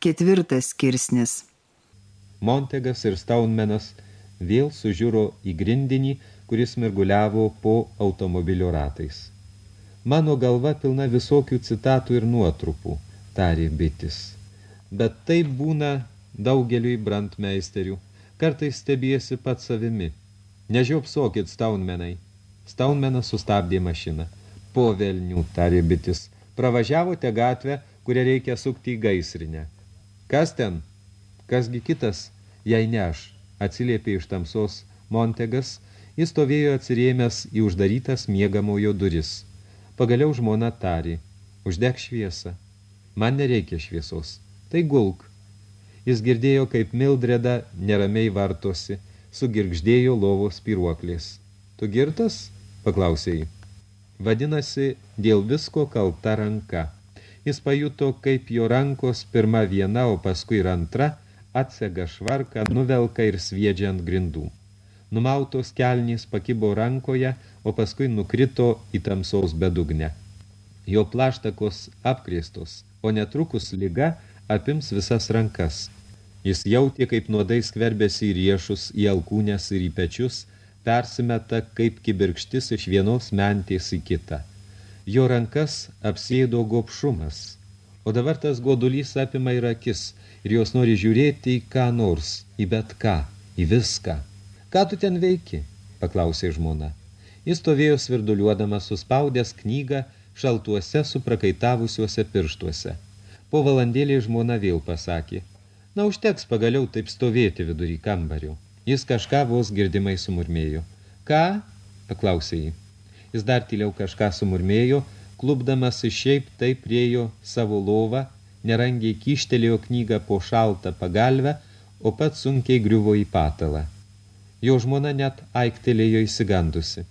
Ketvirtas skirsnis. Montegas ir Staunmenas vėl sužiūro į grindinį, kuris mirguliavo po automobilio ratais. Mano galva pilna visokių citatų ir nuotrupų, tarė bitis. Bet taip būna daugeliui brandmeisterių. Kartais stebiesi pat savimi. Nežiopsokit, Staunmenai. Staunmenas sustabdė mašiną. Po velnių, tarė bitis. Pravažiavote gatvę, kurią reikia sukti į gaisrinę. Kas ten? Kasgi kitas, jei ne aš, atsiliepė iš tamsos Montegas, jis stovėjo atsirėmęs į uždarytas miegamojo duris. Pagaliau žmona tarė, uždek šviesą. Man nereikia šviesos, tai gulk. Jis girdėjo, kaip Mildreda neramiai vartosi, sugirgždėjo lovos piruoklės. Tu girtas? paklausė jį. Vadinasi, dėl visko kalta ranka jis pajuto, kaip jo rankos pirma viena, o paskui ir antra, atsega švarką, nuvelka ir sviedžia ant grindų. Numautos kelnys pakibo rankoje, o paskui nukrito į tamsaus bedugnę. Jo plaštakos apkrėstos, o netrukus lyga apims visas rankas. Jis jautė, kaip nuodai skverbėsi į riešus, į alkūnės ir į pečius, persimeta kaip kibirkštis iš vienos mentės į kitą. Jo rankas apsėdo gopšumas, o dabar tas godulys apima ir akis, ir jos nori žiūrėti į ką nors, į bet ką, į viską. Ką tu ten veiki? paklausė žmona. Jis stovėjo svirduliuodamas, suspaudęs knygą šaltuose suprakaitavusiuose pirštuose. Po valandėlį žmona vėl pasakė, na užteks pagaliau taip stovėti vidury kambario. Jis kažką vos girdimai sumurmėjo. Ką? paklausė jį. Jis dar tyliau kažką sumurmėjo, klubdamas šiaip taip priejo savo lovą, nerangiai kyštelėjo knygą po šaltą pagalvę, o pat sunkiai griuvo į patalą. Jo žmona net aiktelėjo įsigandusi,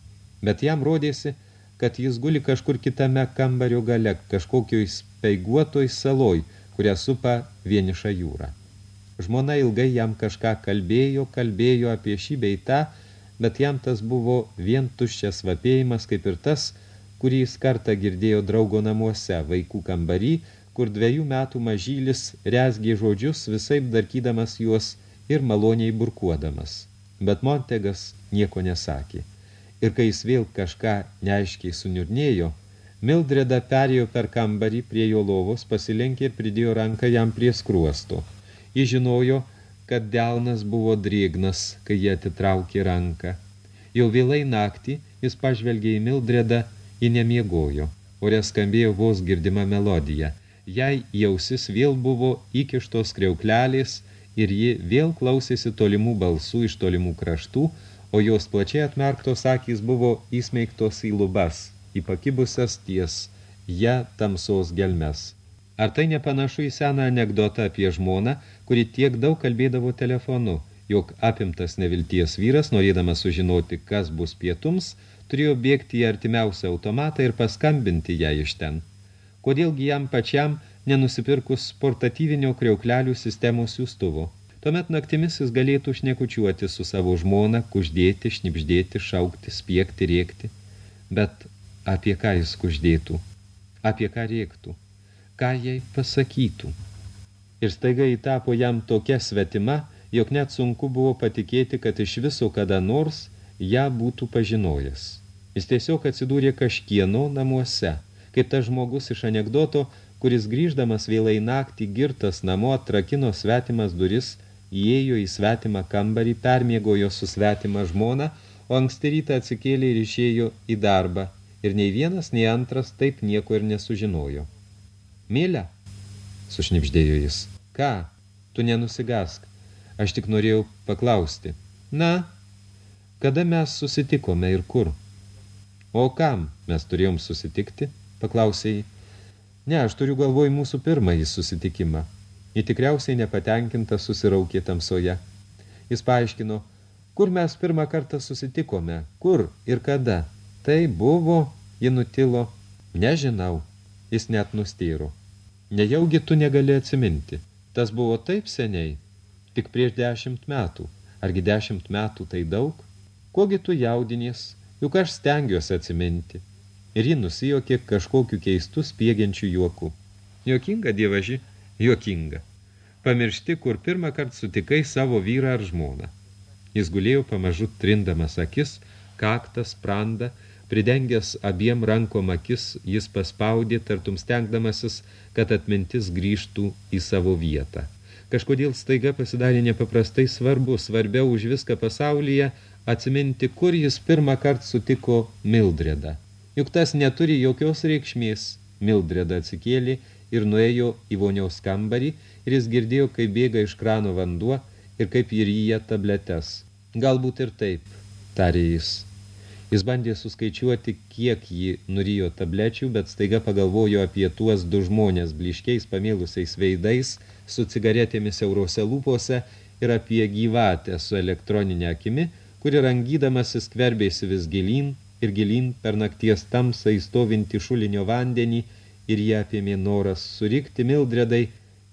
bet jam rodėsi, kad jis guli kažkur kitame kambario gale, kažkokioj speiguotoj saloj, kurią supa vieniša jūra. Žmona ilgai jam kažką kalbėjo, kalbėjo apie šį bei tą, bet jam tas buvo vien tuščias vapėjimas, kaip ir tas, kurį jis kartą girdėjo draugo namuose, vaikų kambarį, kur dviejų metų mažylis rezgė žodžius, visaip darkydamas juos ir maloniai burkuodamas. Bet Montegas nieko nesakė. Ir kai jis vėl kažką neaiškiai suniurnėjo, Mildreda perėjo per kambarį prie jo lovos, pasilenkė ir pridėjo ranką jam prie skruosto. Jis žinojo, kad delnas buvo drėgnas, kai jie atitraukė ranką. Jau vėlai naktį jis pažvelgė į Mildredą, ji nemiegojo, ore skambėjo vos girdima melodija. Jai jausis vėl buvo įkištos kriauklelės ir ji vėl klausėsi tolimų balsų iš tolimų kraštų, o jos plačiai atmerktos akys buvo įsmeigtos į lubas, į pakibusias ties ją tamsos gelmes. Ar tai nepanašu į seną anegdotą apie žmoną, kuri tiek daug kalbėdavo telefonu, jog apimtas nevilties vyras, norėdamas sužinoti, kas bus pietums, turėjo bėgti į artimiausią automatą ir paskambinti ją iš ten. Kodėlgi jam pačiam nenusipirkus portatyvinio kriauklelių sistemos siūstuvo? Tuomet naktimis jis galėtų šnekučiuoti su savo žmona, kuždėti, šnipždėti, šaukti, spiekti, rėkti. Bet apie ką jis kuždėtų? Apie ką rėktų? Ką jai pasakytų. Ir staiga įtapo jam tokia svetima, jog net sunku buvo patikėti, kad iš viso kada nors ją būtų pažinojęs. Jis tiesiog atsidūrė kažkieno namuose, kaip tas žmogus iš anegdoto, kuris grįždamas vėlai naktį girtas namo atrakino svetimas duris, įėjo į svetimą kambarį, permiegojo su svetima žmona, o anksti rytą atsikėlė ir išėjo į darbą, ir nei vienas, nei antras taip nieko ir nesužinojo. Mylę? Sušnipždėjo jis. Ką? Tu nenusigask. Aš tik norėjau paklausti. Na, kada mes susitikome ir kur? O kam mes turėjom susitikti? Paklausė jį. Ne, aš turiu galvoj mūsų pirmąjį susitikimą. Ji tikriausiai nepatenkinta susiraukė tamsoje. Jis paaiškino, kur mes pirmą kartą susitikome, kur ir kada. Tai buvo, ji nutilo, nežinau. Jis net nustyro. Nejaugi tu negali atsiminti. Tas buvo taip seniai, tik prieš dešimt metų. Argi dešimt metų tai daug? Kogi tu jaudinės, juk aš stengiuosi atsiminti. Ir ji nusijokė kažkokiu keistu spiegiančiu juoku. Jokinga, dievaži, jokinga. pamiršti, kur pirmą kartą sutikai savo vyrą ar žmoną. Jis gulėjo pamažu trindamas akis, kaktas, prandą, pridengęs abiem rankom akis, jis paspaudė, tartum stengdamasis, kad atmintis grįžtų į savo vietą. Kažkodėl staiga pasidarė nepaprastai svarbu, svarbiau už viską pasaulyje, atsiminti, kur jis pirmą kartą sutiko Mildredą. Juk tas neturi jokios reikšmės. Mildreda atsikėlė ir nuėjo į voniaus kambarį ir jis girdėjo, kaip bėga iš krano vanduo ir kaip jį ryja tabletes. Galbūt ir taip, tarė jis. Jis bandė suskaičiuoti, kiek jį nurijo tablečių, bet staiga pagalvojo apie tuos du žmonės bliškiais pamėlusiais veidais, su cigaretėmis eurose lūpose ir apie gyvatę su elektroninė akimi, kuri rangydamasi skverbėsi vis gilin ir gilin per nakties tamsą įstovinti šulinio vandenį ir jie apėmė noras surikti Mildredai,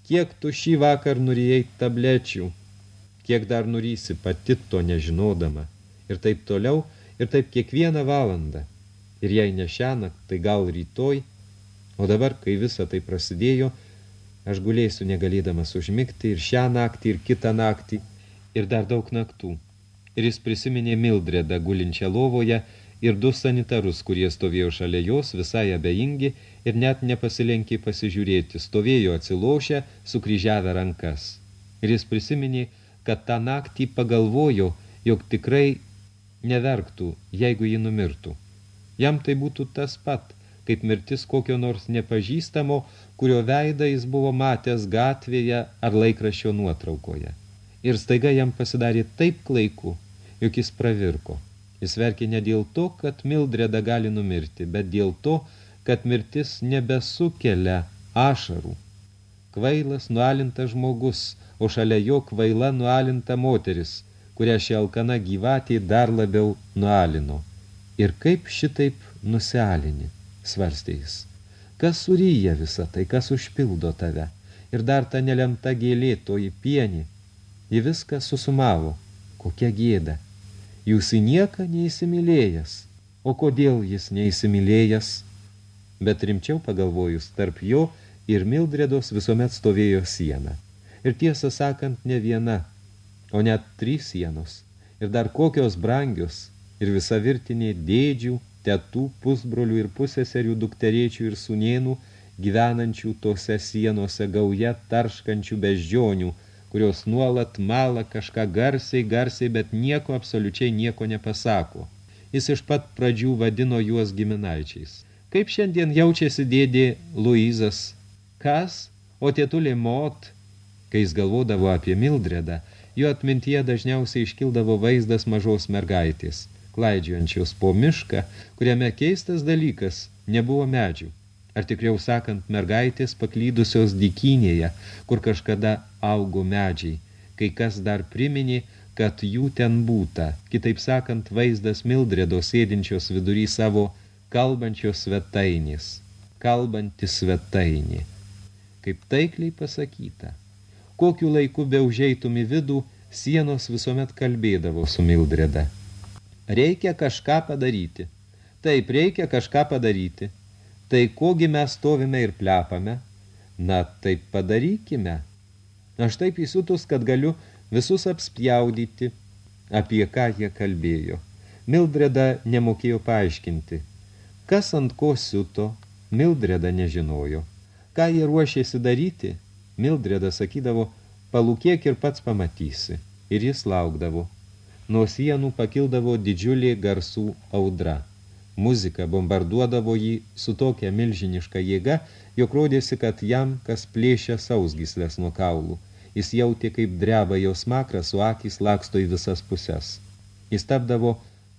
kiek tu šį vakar nurijai tablečių kiek dar nurysi pati to nežinodama. Ir taip toliau, ir taip kiekvieną valandą. Ir jei ne šiąnakt, tai gal rytoj. O dabar, kai visa tai prasidėjo, aš gulėsiu negalėdamas užmigti ir šią naktį, ir kitą naktį, ir dar daug naktų. Ir jis prisiminė Mildredą gulinčią lovoje ir du sanitarus, kurie stovėjo šalia jos, visai abejingi ir net nepasilenkė pasižiūrėti, stovėjo atsilošę, sukryžiavę rankas. Ir jis prisiminė, kad tą naktį pagalvojo, jog tikrai neverktų, jeigu ji numirtų. Jam tai būtų tas pat, kaip mirtis kokio nors nepažįstamo, kurio veidą jis buvo matęs gatvėje ar laikraščio nuotraukoje. Ir staiga jam pasidarė taip klaiku, jog jis pravirko. Jis verkė ne dėl to, kad Mildreda gali numirti, bet dėl to, kad mirtis nebesukelia ašarų. Kvailas, nualintas žmogus, o šalia jo kvaila nualinta moteris, kurią ši alkana gyvatė dar labiau nualino. Ir kaip šitaip nusialini, svarstė jis. Kas suryja visą tai, kas užpildo tave? Ir dar ta nelemta gėlė, toji pieni. Ji viską susumavo. Kokia gėda. Jūs į nieką neįsimylėjęs. O kodėl jis neįsimylėjęs? Bet rimčiau pagalvojus, tarp jo ir Mildredos visuomet stovėjo siena ir tiesą sakant ne viena, o net trys sienos, ir dar kokios brangios, ir visa virtinė dėdžių, tetų, pusbrolių ir puseserių dukterėčių ir sunienų, gyvenančių tose sienose gauja tarškančių beždžionių, kurios nuolat mala kažką garsiai, garsiai, bet nieko, absoliučiai nieko nepasako. Jis iš pat pradžių vadino juos giminaičiais. Kaip šiandien jaučiasi dėdė Luizas? Kas? O tėtulė Mot? Kai jis galvodavo apie Mildredą, jo atmintyje dažniausiai iškildavo vaizdas mažos mergaitės, klaidžiuojančios po mišką, kuriame keistas dalykas nebuvo medžių. Ar tikriau sakant, mergaitės paklydusios dykynėje, kur kažkada augo medžiai, kai kas dar priminė, kad jų ten būta, kitaip sakant, vaizdas Mildredo sėdinčios vidury savo kalbančios svetainės, kalbanti svetainė. Kaip taikliai pasakyta – kokiu laiku be užeitum į vidų, sienos visuomet kalbėdavo su Mildreda. Reikia kažką padaryti. Taip, reikia kažką padaryti. Tai kogi mes stovime ir plepame? Na, taip padarykime. Aš taip įsiutus, kad galiu visus apspjaudyti, apie ką jie kalbėjo. Mildreda nemokėjo paaiškinti. Kas ant ko siuto, Mildreda nežinojo. Ką jie ruošėsi daryti, Mildreda sakydavo, palūkėk ir pats pamatysi. Ir jis laukdavo. Nuo sienų pakildavo didžiulė garsų audra. Muzika bombarduodavo jį su tokia milžiniška jėga, jog rodėsi, kad jam kas plėšia sausgyslės nuo kaulų. Jis jautė, kaip dreba jos makras, o akys laksto į visas puses. Jis tapdavo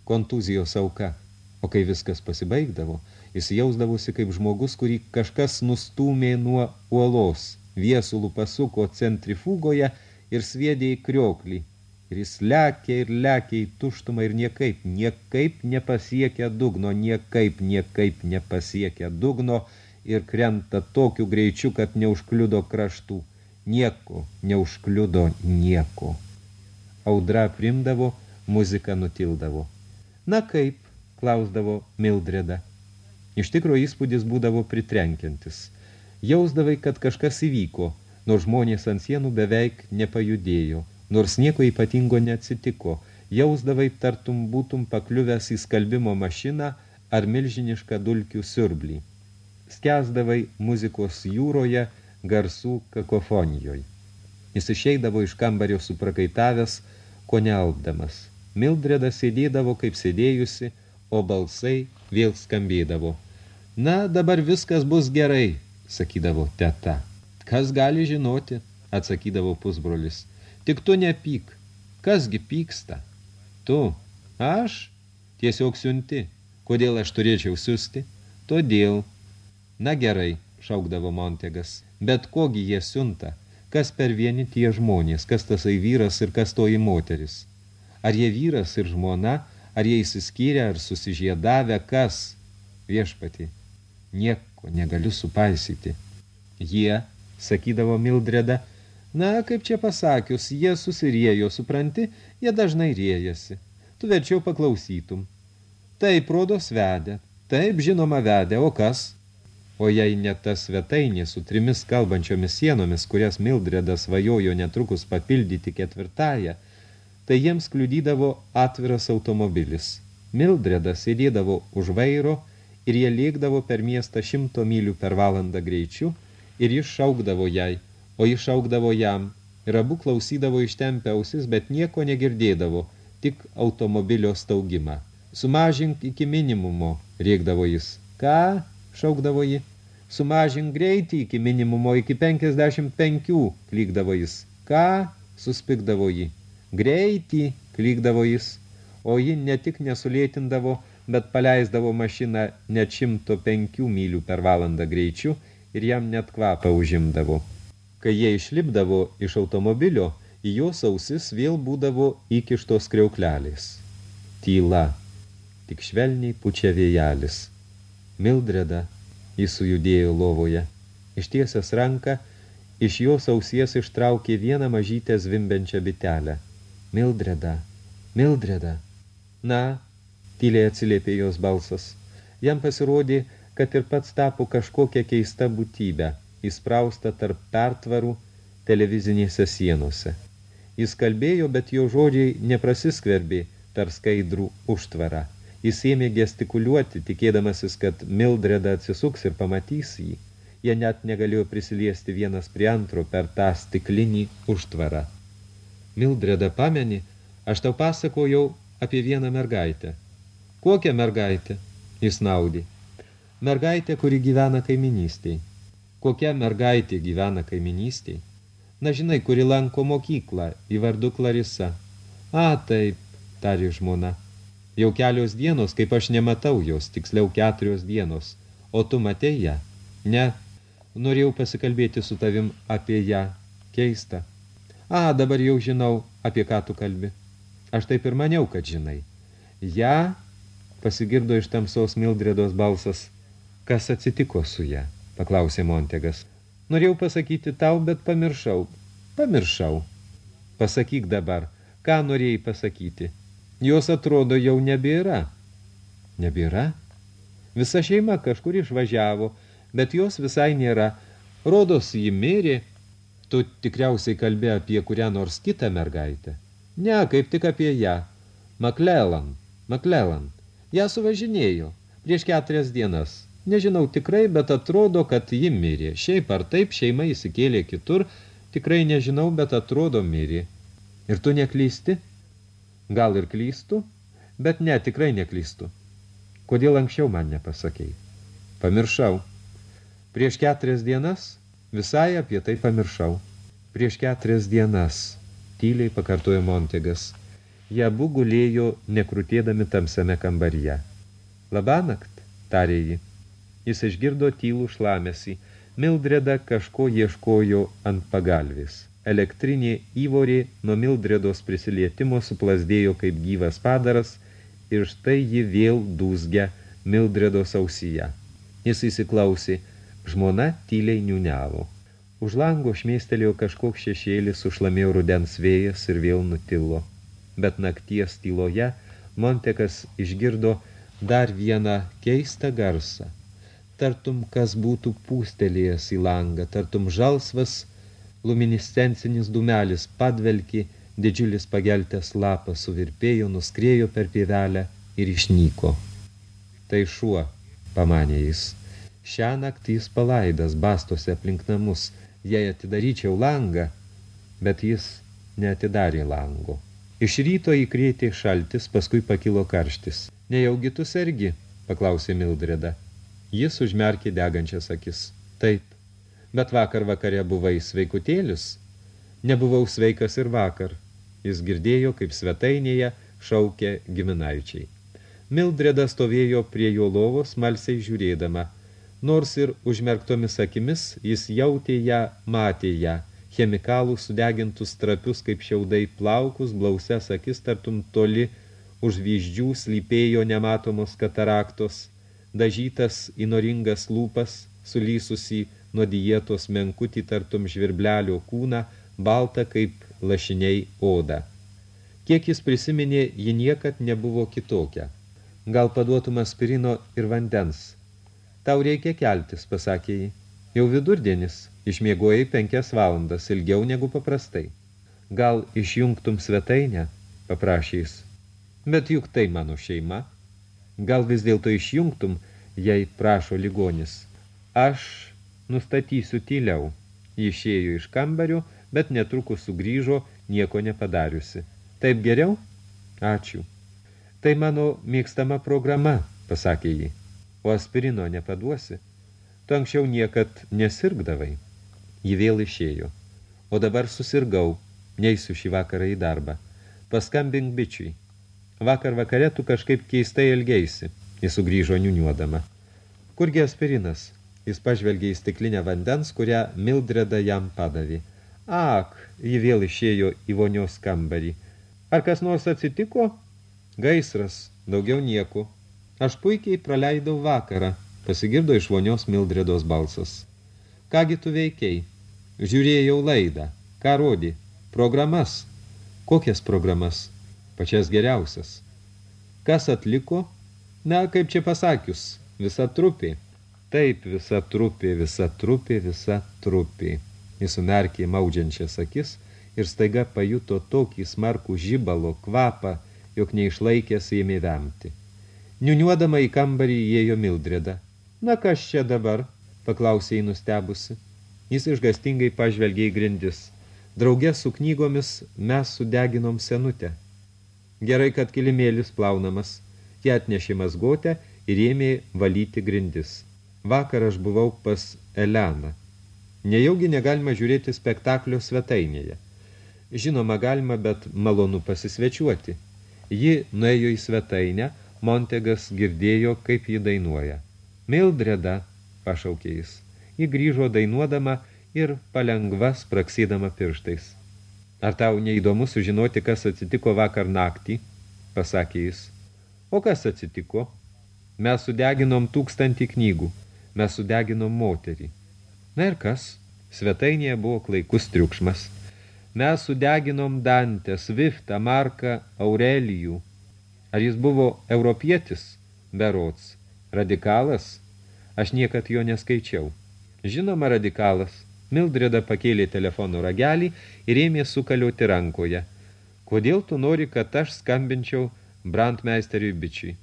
kontuzijos auka, o kai viskas pasibaigdavo, jis jausdavosi kaip žmogus, kurį kažkas nustūmė nuo uolos – viesulų pasuko centrifugoje ir sviedė į krioklį. Ir jis lekė ir lekė į tuštumą ir niekaip, niekaip nepasiekia dugno, niekaip, niekaip nepasiekia dugno ir krenta tokiu greičiu, kad neužkliudo kraštų. Nieko, neužkliudo nieko. Audra primdavo, muzika nutildavo. Na kaip, klausdavo Mildreda. Iš tikro įspūdis būdavo pritrenkiantis – jausdavai, kad kažkas įvyko, nors žmonės ant sienų beveik nepajudėjo, nors nieko ypatingo neatsitiko, jausdavai tartum būtum pakliuvęs į skalbimo mašiną ar milžinišką dulkių siurblį. Skesdavai muzikos jūroje garsų kakofonijoje. Jis išeidavo iš kambario suprakaitavęs, ko nealpdamas. Mildredas sėdėdavo kaip sėdėjusi, o balsai vėl skambėdavo. Na, dabar viskas bus gerai, sakydavo teta. Kas gali žinoti, atsakydavo pusbrolis. Tik tu nepyk. Kasgi pyksta? Tu. Aš? Tiesiog siunti. Kodėl aš turėčiau siusti? Todėl. Na gerai, šaukdavo Montegas. Bet kogi jie siunta? Kas per vieni tie žmonės? Kas tasai vyras ir kas toji moteris? Ar jie vyras ir žmona? Ar jie įsiskyrę ar susižiedavę? Kas? Viešpati. Nieko negaliu supaisyti. Jie sakydavo Mildreda. Na, kaip čia pasakius, jie susiriejo, supranti, jie dažnai riejasi. Tu verčiau paklausytum. Taip, rodos vedė. Taip, žinoma, vedė. O kas? O jei ne ta svetainė su trimis kalbančiomis sienomis, kurias Mildredas svajojo netrukus papildyti ketvirtąją, tai jiems kliudydavo atviras automobilis. Mildredas sėdėdavo už vairo ir jie lėkdavo per miestą šimto mylių per valandą greičiu ir jis šaukdavo jai, o jis šaukdavo jam, ir abu klausydavo ištempę ausis, bet nieko negirdėdavo, tik automobilio staugimą. Sumažink iki minimumo, rėkdavo jis. Ką? šaukdavo ji. Sumažink greitį iki minimumo, iki 55, klykdavo jis. Ką? suspikdavo ji. Greitį, klykdavo jis. O ji ne tik nesulėtindavo, bet paleisdavo mašiną net 105 mylių per valandą greičiu ir jam net kvapą užimdavo. Kai jie išlipdavo iš automobilio, į jos ausis vėl būdavo įkištos kriauklelės. Tyla, tik švelniai pučia vėjelis. Mildreda, jis sujudėjo lovoje, ištiesęs ranką, iš jos ausies ištraukė vieną mažytę zvimbenčią bitelę. Mildreda, Mildreda. Na, tyliai atsiliepė jos balsas. Jam pasirodė, kad ir pats tapo kažkokia keista būtybė, įsprausta tarp pertvarų televizinėse sienose. Jis kalbėjo, bet jo žodžiai neprasiskverbė per skaidrų užtvarą. Jis ėmė gestikuliuoti, tikėdamasis, kad Mildreda atsisuks ir pamatys jį. Jie net negalėjo prisiliesti vienas prie antro per tą stiklinį užtvarą. Mildreda pameni, aš tau pasakojau apie vieną mergaitę. Kokią mergaitę? Jis naudė. Mergaitė, kuri gyvena kaiminystėj. Kokia mergaitė gyvena kaiminystėj? Na, žinai, kuri lanko mokyklą, į vardu Klarisa. A, taip, tarė žmona. Jau kelios dienos, kaip aš nematau jos, tiksliau keturios dienos. O tu matei ją? Ne. Norėjau pasikalbėti su tavim apie ją. Keista. A, dabar jau žinau, apie ką tu kalbi. Aš taip ir maniau, kad žinai. Ja, pasigirdo iš tamsos Mildredos balsas. Kas atsitiko su ją? paklausė Montegas. Norėjau pasakyti tau, bet pamiršau. Pamiršau. Pasakyk dabar, ką norėjai pasakyti. Jos atrodo jau nebėra. Nebėra? Visa šeima kažkur išvažiavo, bet jos visai nėra. Rodos, ji mirė. Tu tikriausiai kalbė apie kurią nors kitą mergaitę. Ne, kaip tik apie ją. Maklelan. Maklelan. Ją suvažinėjo prieš keturias dienas. Nežinau tikrai, bet atrodo, kad ji mirė. Šiaip ar taip šeima įsikėlė kitur, tikrai nežinau, bet atrodo mirė. Ir tu neklysti? Gal ir klystu, bet ne, tikrai neklystu. Kodėl anksčiau man nepasakei? Pamiršau. Prieš keturias dienas visai apie tai pamiršau. Prieš keturias dienas, tyliai pakartojo Montegas. Jie abu gulėjo nekrutėdami tamsiame kambaryje. Labanakt, tarė ji. Jis išgirdo tylų šlamesį. Mildreda kažko ieškojo ant pagalvis. Elektrinė įvorė nuo Mildredos prisilietimo suplasdėjo kaip gyvas padaras ir štai ji vėl dūzgia Mildredos ausyje. Jis įsiklausė, žmona tyliai niuniavo. Už lango šmėstelėjo kažkoks šešėlis, sušlamėjo rudens vėjas ir vėl nutilo. Bet nakties tyloje Montekas išgirdo dar vieną keistą garsą tartum kas būtų pūstelėjęs į langą, tartum žalsvas luminiscencinis dūmelis padvelki, didžiulis pageltęs lapas suvirpėjo, nuskrėjo per pievelę ir išnyko. Tai šuo, pamanė jis. Šią naktį jis palaidas, bastosi aplink namus, jei atidaryčiau langą, bet jis neatidarė lango. Iš ryto įkrėtė šaltis, paskui pakilo karštis. Nejaugi tu sergi, paklausė Mildreda. Jis užmerkė degančias akis. Taip, bet vakar vakare buvai sveikutėlis. Nebuvau sveikas ir vakar. Jis girdėjo, kaip svetainėje šaukė giminaičiai. Mildreda stovėjo prie jo lovos, malsiai žiūrėdama. Nors ir užmerktomis akimis, jis jautė ją, matė ją, chemikalų sudegintus trapius kaip šiaudai plaukus, blauses akis tartum toli, už vyždžių slypėjo nematomos kataraktos, dažytas įnoringas lūpas, sulysusi nuo dietos menkutį tartum žvirblelio kūną, balta kaip lašiniai oda. Kiek jis prisiminė, ji niekad nebuvo kitokia. Gal paduotum aspirino ir vandens. Tau reikia keltis, pasakė jį. Jau vidurdienis, išmiegojai penkias valandas, ilgiau negu paprastai. Gal išjungtum svetainę, paprašė jis. Bet juk tai mano šeima. Gal vis dėlto išjungtum, jei prašo ligonis. Aš nustatysiu tyliau. Išėjo iš kambario, bet netrukus sugrįžo, nieko nepadariusi. Taip geriau? Ačiū. Tai mano mėgstama programa, pasakė ji. O aspirino nepaduosi? Tu anksčiau niekad nesirgdavai. Ji vėl išėjo. O dabar susirgau, neisiu šį vakarą į darbą. Paskambink bičiui. Vakar vakare tu kažkaip keistai elgeisi, jis sugrįžo niuniuodama. Kurgi aspirinas? Jis pažvelgė į stiklinę vandens, kurią Mildreda jam padavė. Ak, ji vėl išėjo į vonios kambarį. Ar kas nors atsitiko? Gaisras, daugiau nieko. Aš puikiai praleidau vakarą, pasigirdo iš vonios Mildredos balsas. Kągi tu veikiai? Žiūrėjau laidą. Ką rodi? Programas. Kokias programas? pačias geriausias. Kas atliko? Na, kaip čia pasakius, visa trupė. Taip, visa trupė, visa trupė, visa trupė. Jis sumerkė maudžiančias akis ir staiga pajuto tokį smarkų žibalo kvapą, jog neišlaikęs ėmė vemti. Niuniuodama į kambarį įėjo Mildreda. Na, kas čia dabar? paklausė jį nustebusi. Jis išgastingai pažvelgė į grindis. Drauge su knygomis mes sudeginom senutę. Gerai, kad kilimėlis plaunamas. Jie atnešė mazgotę ir ėmė valyti grindis. Vakar aš buvau pas Eleną. Nejaugi negalima žiūrėti spektaklio svetainėje. Žinoma, galima, bet malonu pasisvečiuoti. Ji nuėjo į svetainę, Montegas girdėjo, kaip ji dainuoja. Mildreda, pašaukė jis. Ji grįžo dainuodama ir palengva spraksydama pirštais. Ar tau neįdomu sužinoti, kas atsitiko vakar naktį? pasakė jis. O kas atsitiko? Mes sudeginom tūkstantį knygų. Mes sudeginom moterį. Na ir kas? Svetainėje buvo klaikus triukšmas. Mes sudeginom Dantę, Swiftą, Marką, Aurelijų. Ar jis buvo europietis? Berots. Radikalas? Aš niekad jo neskaičiau. Žinoma, radikalas. Mildreda pakėlė telefono ragelį ir ėmė sukalioti rankoje. Kodėl tu nori, kad aš skambinčiau brandmeisteriui bičiui?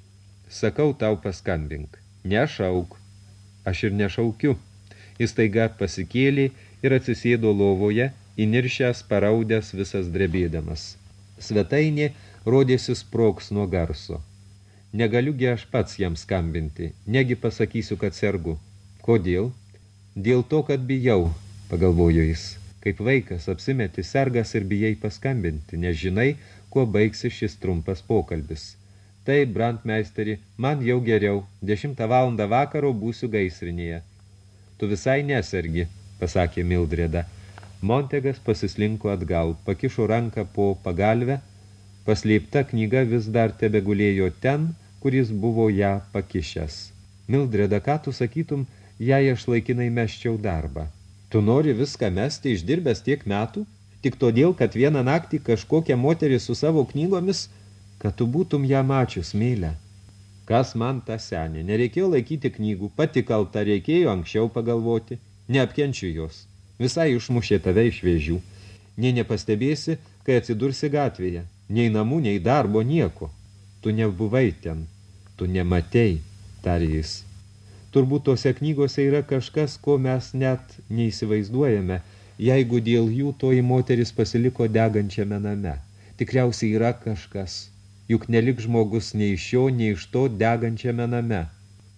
Sakau tau paskambink. Nešauk. Aš ir nešaukiu. Jis taiga pasikėlė ir atsisėdo lovoje, įniršęs paraudęs visas drebėdamas. Svetainė rodėsi sproks nuo garso. Negaliugi aš pats jam skambinti, negi pasakysiu, kad sergu. Kodėl? Dėl to, kad bijau, pagalvojo jis. Kaip vaikas apsimeti sergas ir bijai paskambinti, nes žinai, kuo baigsi šis trumpas pokalbis. Taip, brandmeisteri, man jau geriau, dešimtą valandą vakaro būsiu gaisrinėje. Tu visai nesergi, pasakė Mildreda. Montegas pasislinko atgal, pakišo ranką po pagalvę, paslėpta knyga vis dar tebegulėjo ten, kuris buvo ją pakišęs. Mildreda, ką tu sakytum, jei aš laikinai meščiau darbą? Tu nori viską mesti išdirbęs tiek metų, tik todėl, kad vieną naktį kažkokią moterį su savo knygomis, kad tu būtum ją mačius, mėlę. Kas man ta senė? Nereikėjo laikyti knygų, pati kalta reikėjo anksčiau pagalvoti, neapkenčiu jos. Visai išmušė tave iš vėžių. Nei nepastebėsi, kai atsidursi gatvėje. Nei namų, nei darbo, nieko. Tu nebuvai ten. Tu nematei, tarė jis. Turbūt tose knygose yra kažkas, ko mes net neįsivaizduojame, jeigu dėl jų toji moteris pasiliko degančiame name. Tikriausiai yra kažkas, juk nelik žmogus nei iš šio, nei iš to degančiame name.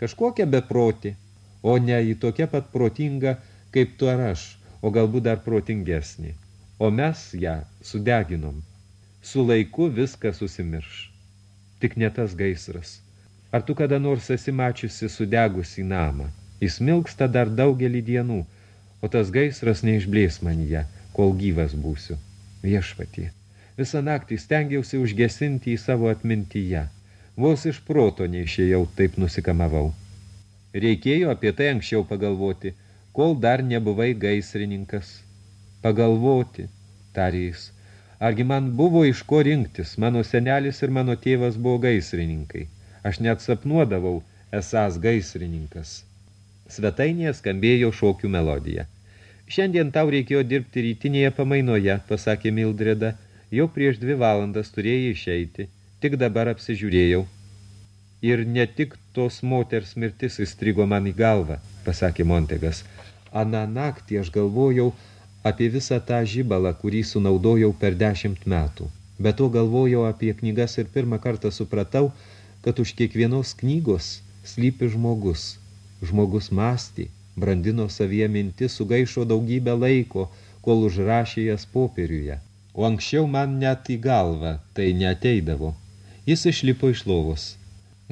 Kažkokia beproti, o ne į tokia pat protinga, kaip tu ar aš, o galbūt dar protingesnį. O mes ją sudeginom. Su laiku viską susimirš. Tik ne tas gaisras. Ar tu kada nors esi mačiusi sudegusi namą? Jis milksta dar daugelį dienų, o tas gaisras neišblės manyje, kol gyvas būsiu. Viešpatie. Visą naktį stengiausi užgesinti į savo atmintyje. Vos iš proto neišėjau, taip nusikamavau. Reikėjo apie tai anksčiau pagalvoti, kol dar nebuvai gaisrininkas. Pagalvoti, tarė jis. Argi man buvo iš ko rinktis, mano senelis ir mano tėvas buvo gaisrininkai. Aš net sapnuodavau, esas gaisrininkas. Svetainėje skambėjo šokių melodija. Šiandien tau reikėjo dirbti rytinėje pamainoje, pasakė Mildreda, Jau prieš dvi valandas turėjai išeiti, tik dabar apsižiūrėjau. Ir ne tik tos moters mirtis įstrigo man į galvą, pasakė Montegas. Aną naktį aš galvojau apie visą tą žybalą, kurį sunaudojau per dešimt metų. Bet to galvojau apie knygas ir pirmą kartą supratau, kad už kiekvienos knygos slypi žmogus. Žmogus mąstė, brandino savyje mintis, sugaišo daugybę laiko, kol užrašė jas popieriuje o anksčiau man net į galvą tai neateidavo. Jis išlipo iš lovos.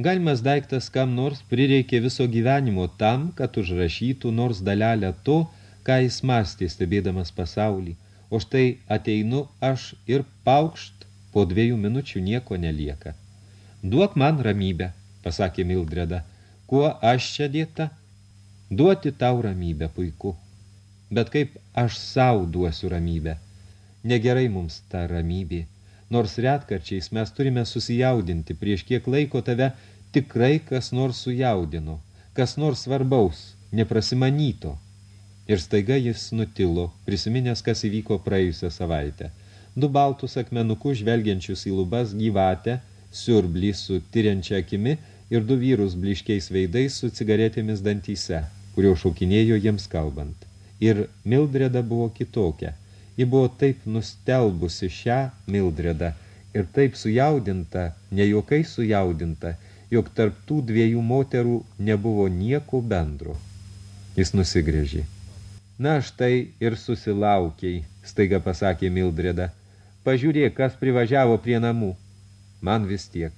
Galimas daiktas kam nors prireikė viso gyvenimo tam, kad užrašytų nors dalelę to, ką jis mąstė stebėdamas pasaulį. O štai ateinu aš ir paukšt, po dviejų minučių nieko nelieka. Duok man ramybę, pasakė Mildreda. Kuo aš čia dėta? Duoti tau ramybę, puiku. Bet kaip aš savo duosiu ramybę? Negerai mums ta ramybė. Nors retkarčiais mes turime susijaudinti, prieš kiek laiko tave tikrai kas nors sujaudino, kas nors svarbaus, neprasimanyto. Ir staiga jis nutilo, prisiminęs, kas įvyko praėjusią savaitę. Du baltus akmenukus žvelgiančius į lubas gyvatę, siurblį su tyriančia akimi ir du vyrus bliškiais veidais su cigaretėmis dantyse, kurio šaukinėjo jiems kalbant. Ir Mildreda buvo kitokia – Ji buvo taip nustelbusi šią Mildredą ir taip sujaudinta, nejuokai sujaudinta, jog tarp tų dviejų moterų nebuvo nieko bendro. Jis nusigrėžė. Na, štai ir susilaukiai, staiga pasakė Mildreda. Pažiūrėk, kas privažiavo prie namų. Man vis tiek.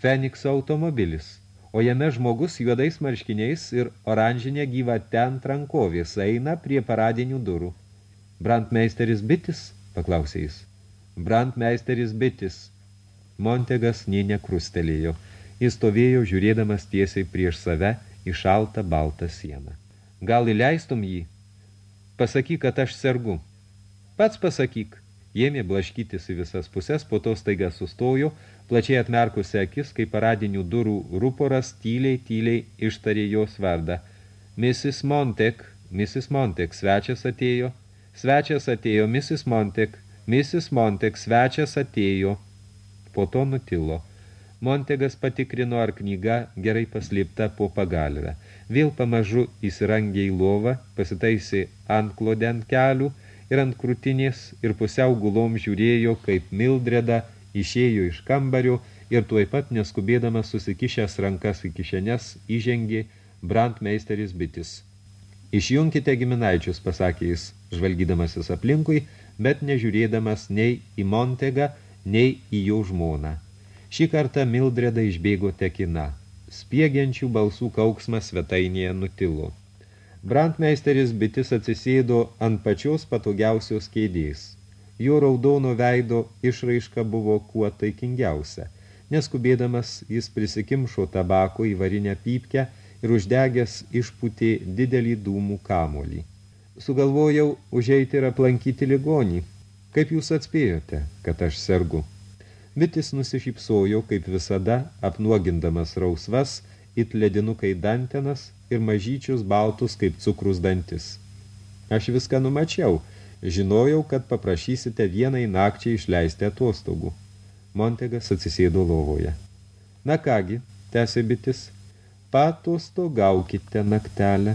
Fenikso automobilis, o jame žmogus juodais marškiniais ir oranžinė gyva ten trankovės eina prie paradinių durų. Brandmeisteris bitis? paklausė jis. Brandmeisteris bitis. Montegas nė nekrustelėjo. Jis stovėjo žiūrėdamas tiesiai prieš save į šaltą baltą sieną. Gal įleistum jį? Pasakyk, kad aš sergu. Pats pasakyk. Jėmė blaškytis į visas pusės, po to staiga sustojo, plačiai atmerkusi akis, kai paradinių durų ruporas tyliai, tyliai ištarė jos vardą. Mrs. Montek, Mrs. Montek, svečias atėjo, Svečias atėjo, Mrs. Montek, Mrs. Montek, svečias atėjo. Po to nutilo. Montegas patikrino, ar knyga gerai paslėpta po pagalvę. Vėl pamažu įsirangė į lovą, pasitaisė ant klodė ant kelių ir ant krūtinės ir pusiau gulom žiūrėjo, kaip Mildreda išėjo iš kambario ir tuoj pat neskubėdamas susikišęs rankas į kišenes įžengė Brandmeisteris bitis. Išjunkite giminaičius, pasakė jis, žvalgydamasis aplinkui, bet nežiūrėdamas nei į Montegą, nei į jo žmoną. Šį kartą Mildreda išbėgo tekina. Spiegiančių balsų kauksmas svetainėje nutilo. Brandmeisteris bitis atsisėdo ant pačios patogiausios kėdės. Jo raudono veido išraiška buvo kuo taikingiausia. Neskubėdamas jis prisikimšo tabako į varinę pypkę ir uždegęs išputė didelį dūmų kamolį. Sugalvojau užeiti ir aplankyti ligonį. Kaip jūs atspėjote, kad aš sergu? Vitis nusišypsojo, kaip visada, apnuogindamas rausvas, it ledinukai dantenas ir mažyčius baltus kaip cukrus dantis. Aš viską numačiau. Žinojau, kad paprašysite vienai nakčiai išleisti atostogų. Montegas atsisėdo lovoje. Na kągi, tęsė bitis, patostogaukite naktelę.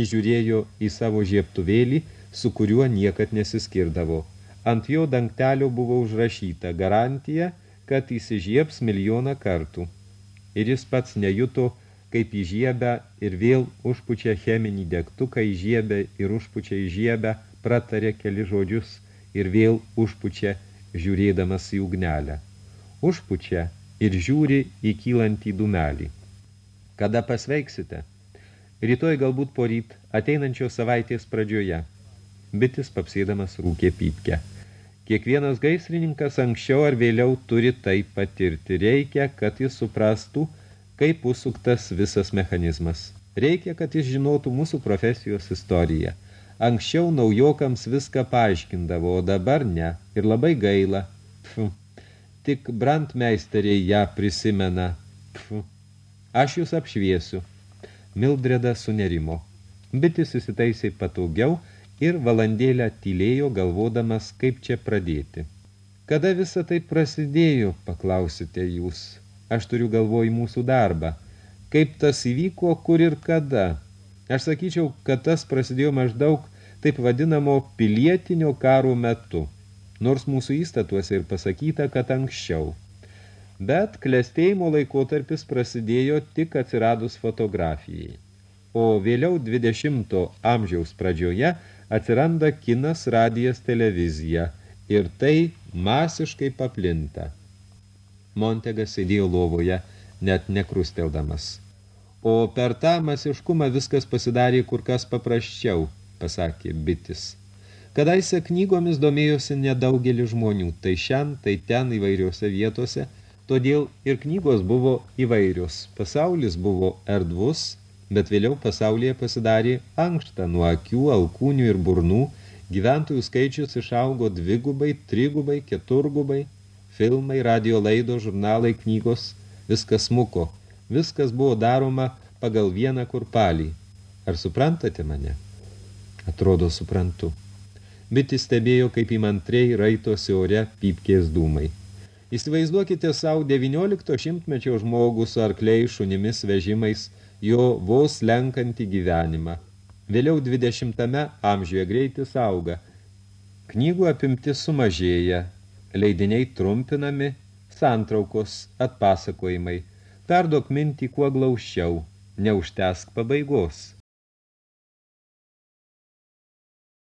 Įžiūrėjo į savo žieptuvėlį, su kuriuo niekad nesiskirdavo. Ant jo dangtelio buvo užrašyta garantija, kad įsižieps milijoną kartų. Ir jis pats nejuto, kaip įžiebę ir vėl užpučia cheminį degtuką, įžiebę ir užpučia įžiebę, pratarė keli žodžius ir vėl užpučia, žiūrėdamas į ugnelę. Užpučia ir žiūri į kylantį dumelį. Kada pasveiksite? Rytoj galbūt poryt, ateinančios savaitės pradžioje. Bitis papsėdamas rūkė pypkę. Kiekvienas gaisrininkas anksčiau ar vėliau turi tai patirti. Reikia, kad jis suprastų, kaip užsuktas visas mechanizmas. Reikia, kad jis žinotų mūsų profesijos istoriją. Anksčiau naujokams viską paaiškindavo, o dabar ne. Ir labai gaila. Pfu. Tik brandmeisteriai ją prisimena. Pfu. Aš jūs apšviesiu. Mildreda sunerimo. Bitis įsitaisė patogiau ir valandėlę tylėjo, galvodamas, kaip čia pradėti. Kada visa tai prasidėjo, paklausite jūs. Aš turiu galvoj mūsų darbą. Kaip tas įvyko, kur ir kada. Aš sakyčiau, kad tas prasidėjo maždaug taip vadinamo pilietinio karo metu. Nors mūsų įstatuose ir pasakyta, kad anksčiau – bet klestėjimo laikotarpis prasidėjo tik atsiradus fotografijai. O vėliau 20 amžiaus pradžioje atsiranda kinas, radijas, televizija ir tai masiškai paplinta. Montegas sėdėjo lovoje, net nekrusteldamas. O per tą masiškumą viskas pasidarė kur kas paprasčiau, pasakė bitis. Kadaise knygomis domėjosi nedaugelį žmonių, tai šian, tai ten įvairiose vietose – Todėl ir knygos buvo įvairios. Pasaulis buvo erdvus, bet vėliau pasaulyje pasidarė ankštą nuo akių, alkūnių ir burnų, gyventojų skaičius išaugo dvigubai, trigubai, keturgubai, filmai, radio laido, žurnalai, knygos, viskas smuko, viskas buvo daroma pagal vieną kurpalį. Ar suprantate mane? Atrodo, suprantu. Bitis stebėjo, kaip įmantriai raitosi ore pypkės dūmai. Įsivaizduokite savo 19 šimtmečio žmogų su arkliais, šunimis, vežimais, jo vos lenkantį gyvenimą. Vėliau 20 amžiuje greitis auga. Knygų apimtis sumažėja, leidiniai trumpinami, santraukos, atpasakojimai. Perduok mintį kuo glaušiau, neužtesk pabaigos.